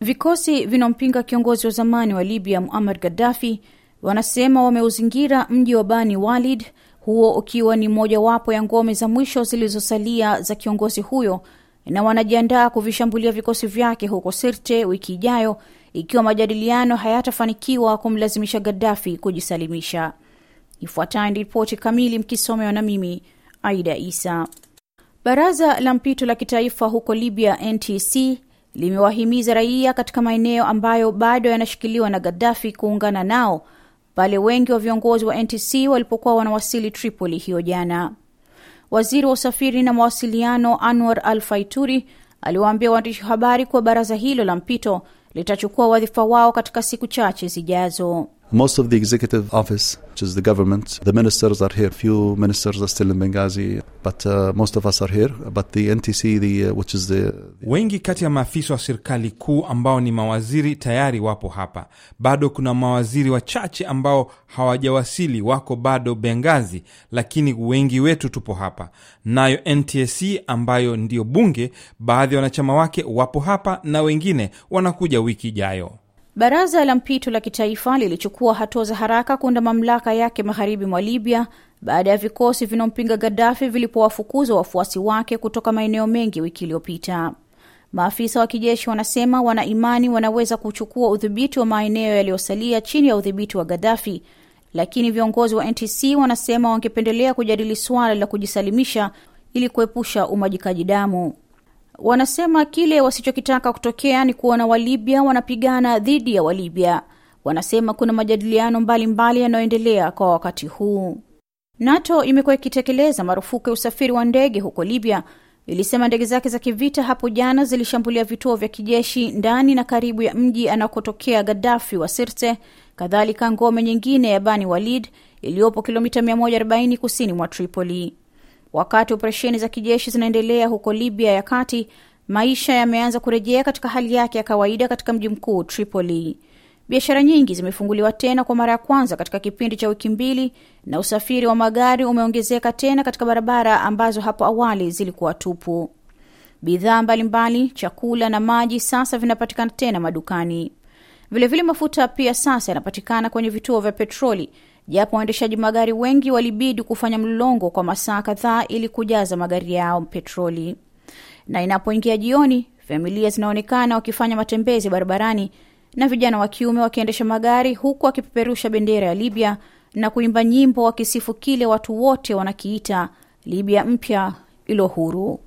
Vikosi vinampinga kiongozi wa zamani wa Libya Muammar Gaddafi wanasema wameuzingira mji wa Bani Walid, huo ukiwa ni mojawapo ya ngome za mwisho zilizosalia za kiongozi huyo, na wanajiandaa kuvishambulia vikosi vyake huko Sirte wiki ijayo ikiwa majadiliano hayatafanikiwa kumlazimisha Gaddafi kujisalimisha. Ifuatayo ni ripoti kamili mkisomewa na mimi Aida Isa. Baraza la mpito la kitaifa huko Libya, NTC, limewahimiza raia katika maeneo ambayo bado yanashikiliwa na Gaddafi kuungana nao pale wengi wa viongozi wa NTC walipokuwa wanawasili Tripoli hiyo jana. Waziri wa usafiri na mawasiliano Anwar Al Faituri aliwaambia waandishi wa habari kuwa baraza hilo la mpito litachukua wadhifa wao katika siku chache zijazo. Most of the executive office, which is the government, the ministers are here. Few ministers are still in Benghazi, but uh, most of us are here. But the NTC, the, uh, which is the, the... Wengi kati ya maafisa wa serikali kuu ambao ni mawaziri tayari wapo hapa. Bado kuna mawaziri wachache ambao hawajawasili, wako bado Benghazi, lakini wengi wetu tupo hapa. Nayo NTC ambayo ndio bunge, baadhi ya wanachama wake wapo hapa na wengine wanakuja wiki ijayo. Baraza la mpito la kitaifa lilichukua hatua za haraka kuunda mamlaka yake magharibi mwa Libya baada ya vikosi vinaompinga Gaddafi vilipowafukuza wafuasi wake kutoka maeneo mengi wiki iliyopita. Maafisa wa kijeshi wanasema wana imani wanaweza kuchukua udhibiti wa maeneo yaliyosalia chini ya udhibiti wa Gaddafi, lakini viongozi wa NTC wanasema wangependelea kujadili suala la kujisalimisha ili kuepusha umwagikaji damu. Wanasema kile wasichokitaka kutokea ni kuona Walibya wanapigana dhidi ya Walibya. Wanasema kuna majadiliano mbalimbali yanayoendelea kwa wakati huu. NATO imekuwa ikitekeleza marufuku ya usafiri wa ndege huko Libya. Ilisema ndege zake za kivita hapo jana zilishambulia vituo vya kijeshi ndani na karibu ya mji anakotokea Gaddafi wa Sirte, kadhalika ngome nyingine ya Bani Walid iliyopo kilomita 140 kusini mwa Tripoli. Wakati operesheni za kijeshi zinaendelea huko Libya ya kati, maisha yameanza kurejea katika hali yake ya kawaida katika mji mkuu Tripoli. Biashara nyingi zimefunguliwa tena kwa mara ya kwanza katika kipindi cha wiki mbili, na usafiri wa magari umeongezeka tena katika barabara ambazo hapo awali zilikuwa tupu. Bidhaa mbalimbali, chakula na maji sasa vinapatikana tena madukani. Vilevile vile mafuta pia sasa yanapatikana kwenye vituo vya petroli japo waendeshaji magari wengi walibidi kufanya mlolongo kwa masaa kadhaa ili kujaza magari yao petroli. Na inapoingia jioni, familia zinaonekana wakifanya matembezi barabarani na vijana wa kiume wakiendesha magari huku wakipeperusha bendera ya Libya na kuimba nyimbo wakisifu kile watu wote wanakiita Libya mpya ilo huru.